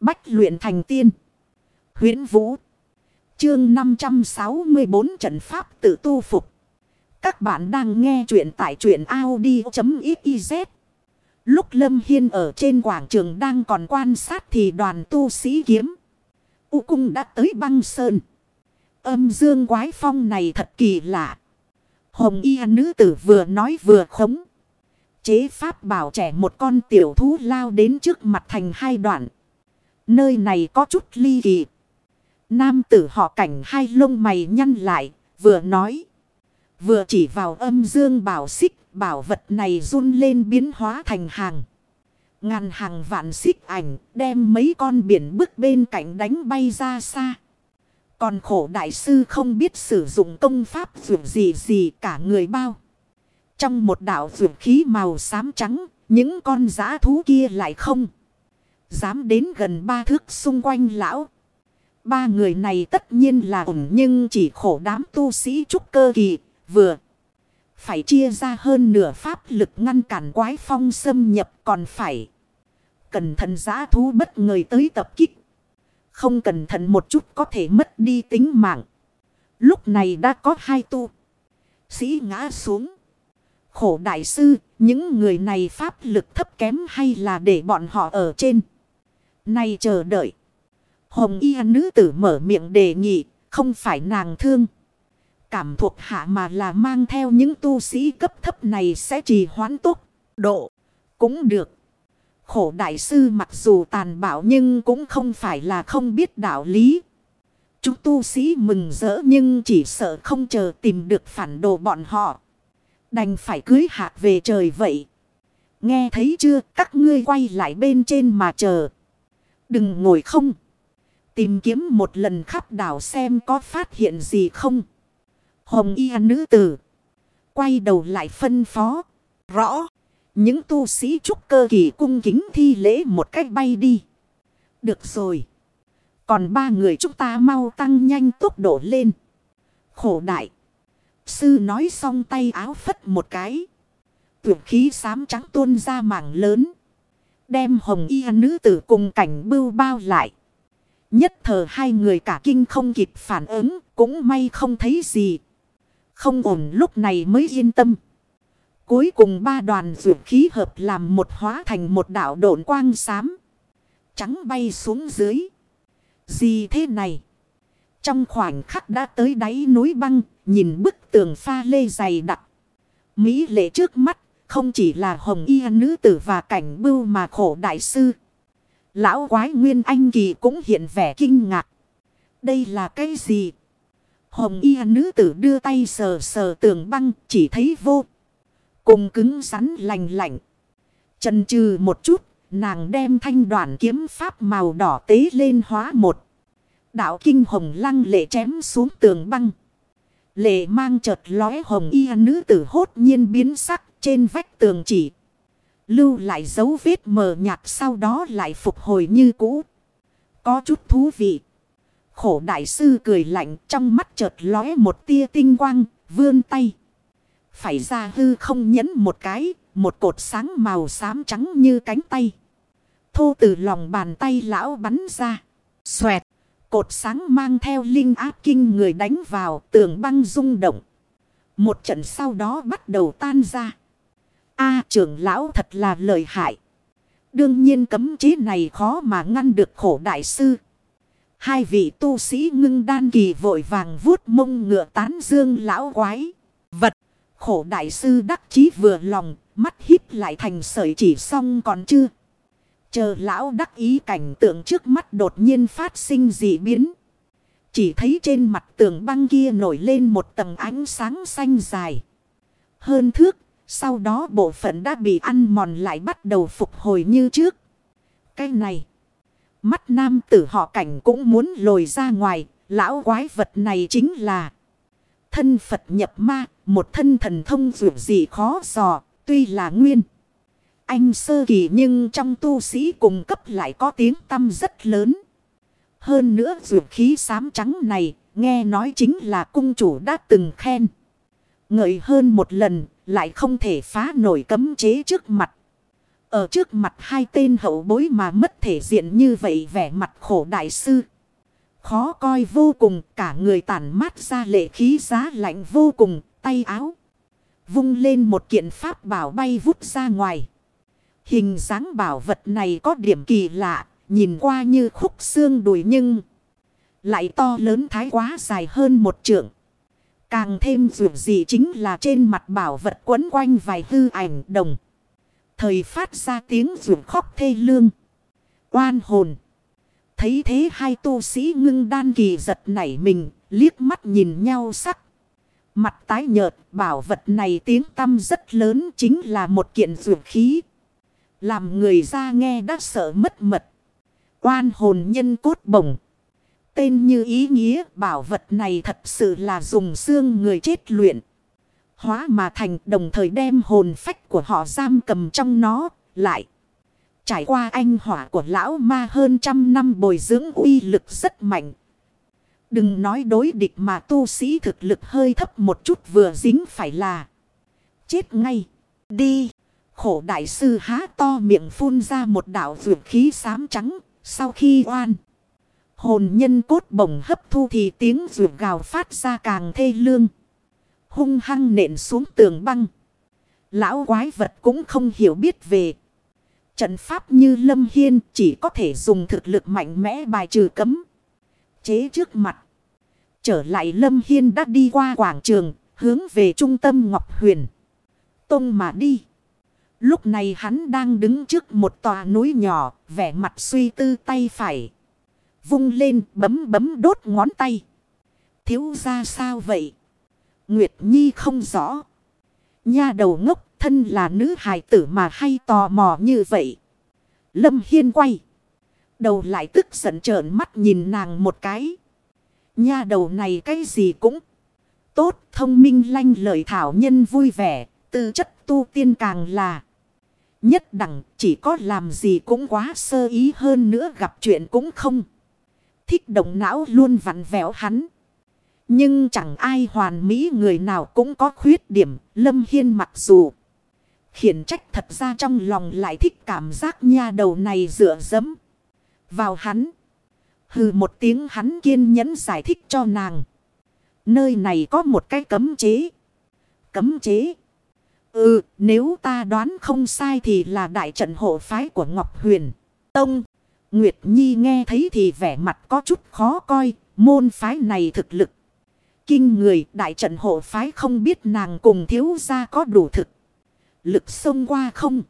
Bách luyện thành tiên. huyễn Vũ. Chương 564 trận pháp tự tu phục. Các bạn đang nghe truyện tại truyện Audi.xyz. Lúc Lâm Hiên ở trên quảng trường đang còn quan sát thì đoàn tu sĩ kiếm. U cung đã tới băng sơn. Âm dương quái phong này thật kỳ lạ. Hồng y nữ tử vừa nói vừa khống. Chế pháp bảo trẻ một con tiểu thú lao đến trước mặt thành hai đoạn. Nơi này có chút ly kỳ. Nam tử họ cảnh hai lông mày nhăn lại, vừa nói. Vừa chỉ vào âm dương bảo xích, bảo vật này run lên biến hóa thành hàng. Ngàn hàng vạn xích ảnh, đem mấy con biển bước bên cạnh đánh bay ra xa. Còn khổ đại sư không biết sử dụng công pháp dụng gì gì cả người bao. Trong một đảo dụng khí màu xám trắng, những con giã thú kia lại không. Dám đến gần ba thước xung quanh lão. Ba người này tất nhiên là ổn nhưng chỉ khổ đám tu sĩ trúc cơ kỳ, vừa. Phải chia ra hơn nửa pháp lực ngăn cản quái phong xâm nhập còn phải. Cẩn thận giã thú bất ngờ tới tập kích. Không cẩn thận một chút có thể mất đi tính mạng. Lúc này đã có hai tu. Sĩ ngã xuống. Khổ đại sư, những người này pháp lực thấp kém hay là để bọn họ ở trên nay chờ đợi. Hồng y nữ tử mở miệng đề nghị, không phải nàng thương. Cảm thuộc hạ mà là mang theo những tu sĩ cấp thấp này sẽ trì hoãn tốc độ. Cũng được. Khổ đại sư mặc dù tàn bạo nhưng cũng không phải là không biết đạo lý. Chúng tu sĩ mừng rỡ nhưng chỉ sợ không chờ tìm được phản đồ bọn họ. Đành phải cưới hạ về trời vậy. Nghe thấy chưa các ngươi quay lại bên trên mà chờ. Đừng ngồi không. Tìm kiếm một lần khắp đảo xem có phát hiện gì không. Hồng y nữ tử. Quay đầu lại phân phó. Rõ. Những tu sĩ trúc cơ kỳ cung kính thi lễ một cách bay đi. Được rồi. Còn ba người chúng ta mau tăng nhanh tốc độ lên. Khổ đại. Sư nói xong tay áo phất một cái. Tuyệt khí xám trắng tuôn ra mảng lớn. Đem hồng y nữ tử cùng cảnh bưu bao lại. Nhất thờ hai người cả kinh không kịp phản ứng. Cũng may không thấy gì. Không ổn lúc này mới yên tâm. Cuối cùng ba đoàn rượu khí hợp làm một hóa thành một đảo độn quang xám. Trắng bay xuống dưới. Gì thế này? Trong khoảnh khắc đã tới đáy núi băng, nhìn bức tường pha lê dày đặc. Mỹ lệ trước mắt, không chỉ là hồng y nữ tử và cảnh bưu mà khổ đại sư. Lão quái nguyên anh kỳ cũng hiện vẻ kinh ngạc. Đây là cái gì? Hồng y nữ tử đưa tay sờ sờ tường băng chỉ thấy vô. Cùng cứng rắn lành lạnh. Chần chừ một chút, nàng đem thanh đoạn kiếm pháp màu đỏ tế lên hóa một. Đạo kinh hồng lăng lệ chém xuống tường băng. Lệ mang chợt lóe hồng y nữ tử hốt nhiên biến sắc trên vách tường chỉ. Lưu lại dấu vết mờ nhạt sau đó lại phục hồi như cũ. Có chút thú vị. Khổ đại sư cười lạnh trong mắt chợt lóe một tia tinh quang, vươn tay. Phải ra hư không nhấn một cái, một cột sáng màu xám trắng như cánh tay. Thô từ lòng bàn tay lão bắn ra. Xoẹt. Cột sáng mang theo linh áp kinh người đánh vào tường băng rung động. Một trận sau đó bắt đầu tan ra. A trưởng lão thật là lợi hại. Đương nhiên cấm chế này khó mà ngăn được khổ đại sư. Hai vị tu sĩ ngưng đan kỳ vội vàng vuốt mông ngựa tán dương lão quái. Vật. Khổ đại sư đắc chí vừa lòng. Mắt híp lại thành sợi chỉ xong còn chưa. Chờ lão đắc ý cảnh tượng trước mắt đột nhiên phát sinh dị biến. Chỉ thấy trên mặt tường băng kia nổi lên một tầng ánh sáng xanh dài. Hơn thước, sau đó bộ phận đã bị ăn mòn lại bắt đầu phục hồi như trước. Cái này, mắt nam tử họ cảnh cũng muốn lồi ra ngoài, lão quái vật này chính là thân Phật nhập ma, một thân thần thông dù gì khó dò, tuy là nguyên anh sơ kỳ nhưng trong tu sĩ cùng cấp lại có tiếng tâm rất lớn. Hơn nữa dù khí xám trắng này, nghe nói chính là cung chủ đã từng khen. Ngợi hơn một lần, lại không thể phá nổi cấm chế trước mặt. Ở trước mặt hai tên hậu bối mà mất thể diện như vậy vẻ mặt khổ đại sư. Khó coi vô cùng cả người tản mát ra lệ khí giá lạnh vô cùng tay áo. Vung lên một kiện pháp bảo bay vút ra ngoài. Hình dáng bảo vật này có điểm kỳ lạ, nhìn qua như khúc xương đùi nhưng lại to lớn thái quá dài hơn một trượng. Càng thêm dù gì chính là trên mặt bảo vật quấn quanh vài hư ảnh đồng. Thời phát ra tiếng rủ khóc thê lương. Oan hồn. Thấy thế hai tu sĩ ngưng đan kỳ giật nảy mình, liếc mắt nhìn nhau sắc. Mặt tái nhợt, bảo vật này tiếng tâm rất lớn chính là một kiện dụ khí. Làm người ra nghe đã sợ mất mật. Quan hồn nhân cốt bổng. Tên như ý nghĩa bảo vật này thật sự là dùng xương người chết luyện. Hóa mà thành đồng thời đem hồn phách của họ giam cầm trong nó, lại. Trải qua anh hỏa của lão ma hơn trăm năm bồi dưỡng uy lực rất mạnh. Đừng nói đối địch mà tu sĩ thực lực hơi thấp một chút vừa dính phải là. Chết ngay. Đi. Khổ đại sư há to miệng phun ra một đạo vượt khí xám trắng. Sau khi oan. Hồn nhân cốt bổng hấp thu thì tiếng rượu gào phát ra càng thê lương. Hung hăng nện xuống tường băng. Lão quái vật cũng không hiểu biết về. Trận pháp như Lâm Hiên chỉ có thể dùng thực lực mạnh mẽ bài trừ cấm. Chế trước mặt. Trở lại Lâm Hiên đã đi qua quảng trường, hướng về trung tâm Ngọc Huyền. Tông mà đi. Lúc này hắn đang đứng trước một tòa núi nhỏ, vẻ mặt suy tư tay phải. Vung lên bấm bấm đốt ngón tay. Thiếu ra sao vậy? Nguyệt Nhi không rõ. Nha đầu ngốc thân là nữ hài tử mà hay tò mò như vậy. Lâm Hiên quay. Đầu lại tức giận trợn mắt nhìn nàng một cái. Nha đầu này cái gì cũng tốt, thông minh lanh lợi thảo nhân vui vẻ, tư chất tu tiên càng là nhất đẳng, chỉ có làm gì cũng quá sơ ý hơn nữa gặp chuyện cũng không. Thích động não luôn vặn vẹo hắn. Nhưng chẳng ai hoàn mỹ người nào cũng có khuyết điểm, Lâm Hiên mặc dù khiển trách thật ra trong lòng lại thích cảm giác nha đầu này dựa dẫm vào hắn. Hừ một tiếng hắn kiên nhẫn giải thích cho nàng. Nơi này có một cái cấm chế. Cấm chế. Ừ, nếu ta đoán không sai thì là đại trận hộ phái của Ngọc Huyền. Tông, Nguyệt Nhi nghe thấy thì vẻ mặt có chút khó coi, môn phái này thực lực. Kinh người đại trận hộ phái không biết nàng cùng thiếu gia có đủ thực. Lực xông qua không?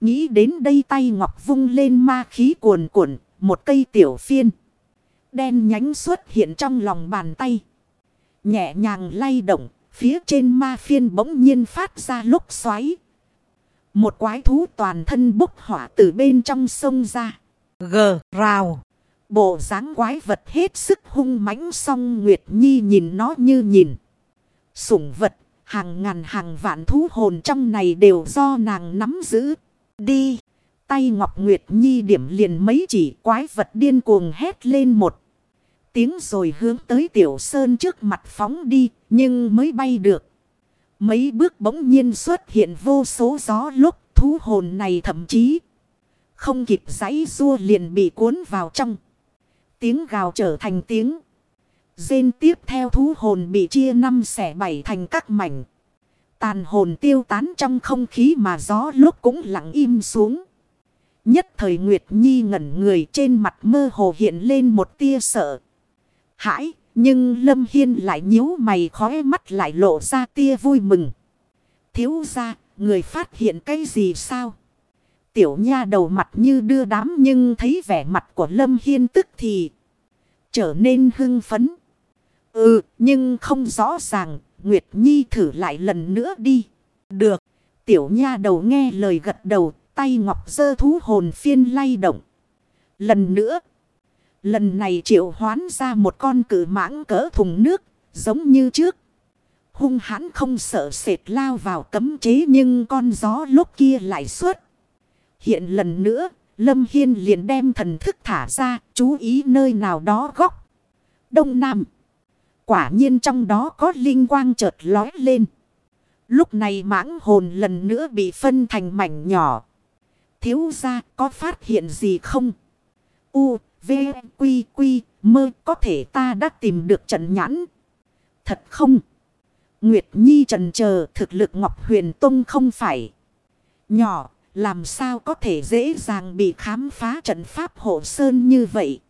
Nghĩ đến đây tay ngọc vung lên ma khí cuồn cuộn, một cây tiểu phiên. Đen nhánh xuất hiện trong lòng bàn tay. Nhẹ nhàng lay động, phía trên ma phiên bỗng nhiên phát ra lúc xoáy. Một quái thú toàn thân bốc hỏa từ bên trong sông ra. Gờ rào. Bộ dáng quái vật hết sức hung mãnh song Nguyệt Nhi nhìn nó như nhìn. Sủng vật, hàng ngàn hàng vạn thú hồn trong này đều do nàng nắm giữ. Đi. Tay Ngọc Nguyệt Nhi điểm liền mấy chỉ quái vật điên cuồng hét lên một. Tiếng rồi hướng tới Tiểu Sơn trước mặt phóng đi, nhưng mới bay được. Mấy bước bỗng nhiên xuất hiện vô số gió lúc thú hồn này thậm chí không kịp giấy rua liền bị cuốn vào trong. Tiếng gào trở thành tiếng. Dên tiếp theo thú hồn bị chia năm xẻ bảy thành các mảnh. Tàn hồn tiêu tán trong không khí mà gió lúc cũng lặng im xuống. Nhất thời Nguyệt Nhi ngẩn người trên mặt mơ hồ hiện lên một tia sợ. Hãi, nhưng Lâm Hiên lại nhíu mày khóe mắt lại lộ ra tia vui mừng. Thiếu ra, người phát hiện cái gì sao? Tiểu nha đầu mặt như đưa đám nhưng thấy vẻ mặt của Lâm Hiên tức thì trở nên hưng phấn. Ừ, nhưng không rõ ràng, Nguyệt Nhi thử lại lần nữa đi. Được, tiểu nha đầu nghe lời gật đầu, tay ngọc dơ thú hồn phiên lay động. Lần nữa, lần này triệu hoán ra một con cử mãng cỡ thùng nước, giống như trước. Hung hãn không sợ sệt lao vào cấm chế nhưng con gió lúc kia lại suốt. Hiện lần nữa, Lâm Hiên liền đem thần thức thả ra, chú ý nơi nào đó góc. Đông Nam. Quả nhiên trong đó có linh quang chợt lói lên. Lúc này mãng hồn lần nữa bị phân thành mảnh nhỏ. Thiếu ra có phát hiện gì không? U, V, Quy, Quy, mơ có thể ta đã tìm được trận nhãn. Thật không? Nguyệt Nhi trần chờ thực lực Ngọc Huyền Tông không phải. Nhỏ, làm sao có thể dễ dàng bị khám phá trận pháp hộ sơn như vậy?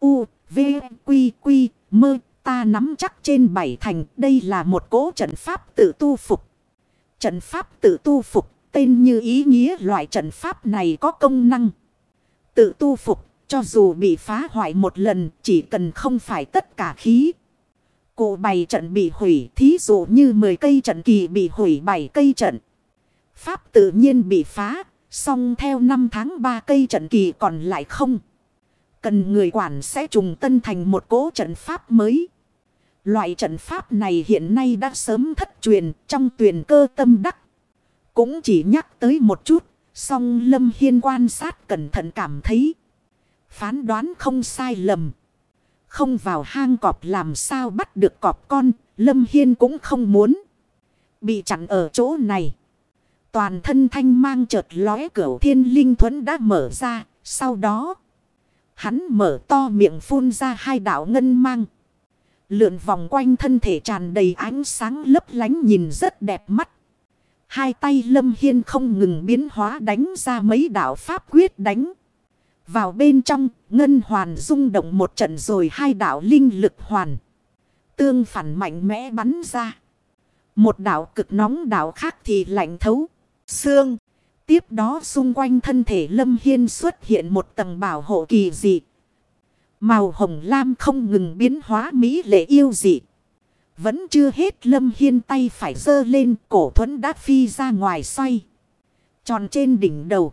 U, V, Quy, Quy, mơ, ta nắm chắc trên bảy thành. Đây là một cố trận pháp tự tu phục. Trận pháp tự tu phục, tên như ý nghĩa loại trận pháp này có công năng. Tự tu phục, cho dù bị phá hoại một lần, chỉ cần không phải tất cả khí. Cụ bày trận bị hủy, thí dụ như 10 cây trận kỳ bị hủy 7 cây trận. Pháp tự nhiên bị phá, xong theo năm tháng ba cây trận kỳ còn lại không. Cần người quản sẽ trùng tân thành một cố trận pháp mới. Loại trận pháp này hiện nay đã sớm thất truyền trong tuyển cơ tâm đắc. Cũng chỉ nhắc tới một chút, song Lâm Hiên quan sát cẩn thận cảm thấy. Phán đoán không sai lầm. Không vào hang cọp làm sao bắt được cọp con, Lâm Hiên cũng không muốn. Bị chặn ở chỗ này. Toàn thân thanh mang chợt lóe cửa thiên linh thuẫn đã mở ra, sau đó. Hắn mở to miệng phun ra hai đạo ngân mang. Lượn vòng quanh thân thể tràn đầy ánh sáng lấp lánh nhìn rất đẹp mắt. Hai tay Lâm Hiên không ngừng biến hóa đánh ra mấy đạo pháp quyết đánh. Vào bên trong, ngân hoàn rung động một trận rồi hai đạo linh lực hoàn. Tương phản mạnh mẽ bắn ra. Một đạo cực nóng đạo khác thì lạnh thấu. Xương. Tiếp đó xung quanh thân thể Lâm Hiên xuất hiện một tầng bảo hộ kỳ dị. Màu hồng lam không ngừng biến hóa mỹ lệ yêu dị. Vẫn chưa hết Lâm Hiên tay phải dơ lên cổ thuẫn đã phi ra ngoài xoay. Tròn trên đỉnh đầu.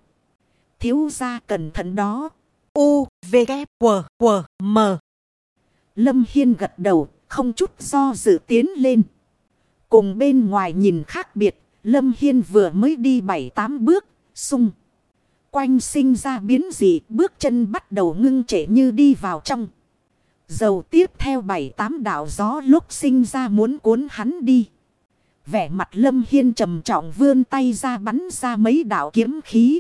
Thiếu ra cẩn thận đó. U, V, K, W, W, M. Lâm Hiên gật đầu, không chút do dự tiến lên. Cùng bên ngoài nhìn khác biệt, Lâm Hiên vừa mới đi bảy tám bước, sung. Quanh sinh ra biến dị, bước chân bắt đầu ngưng trễ như đi vào trong. Dầu tiếp theo bảy tám đảo gió lúc sinh ra muốn cuốn hắn đi. Vẻ mặt Lâm Hiên trầm trọng vươn tay ra bắn ra mấy đảo kiếm khí.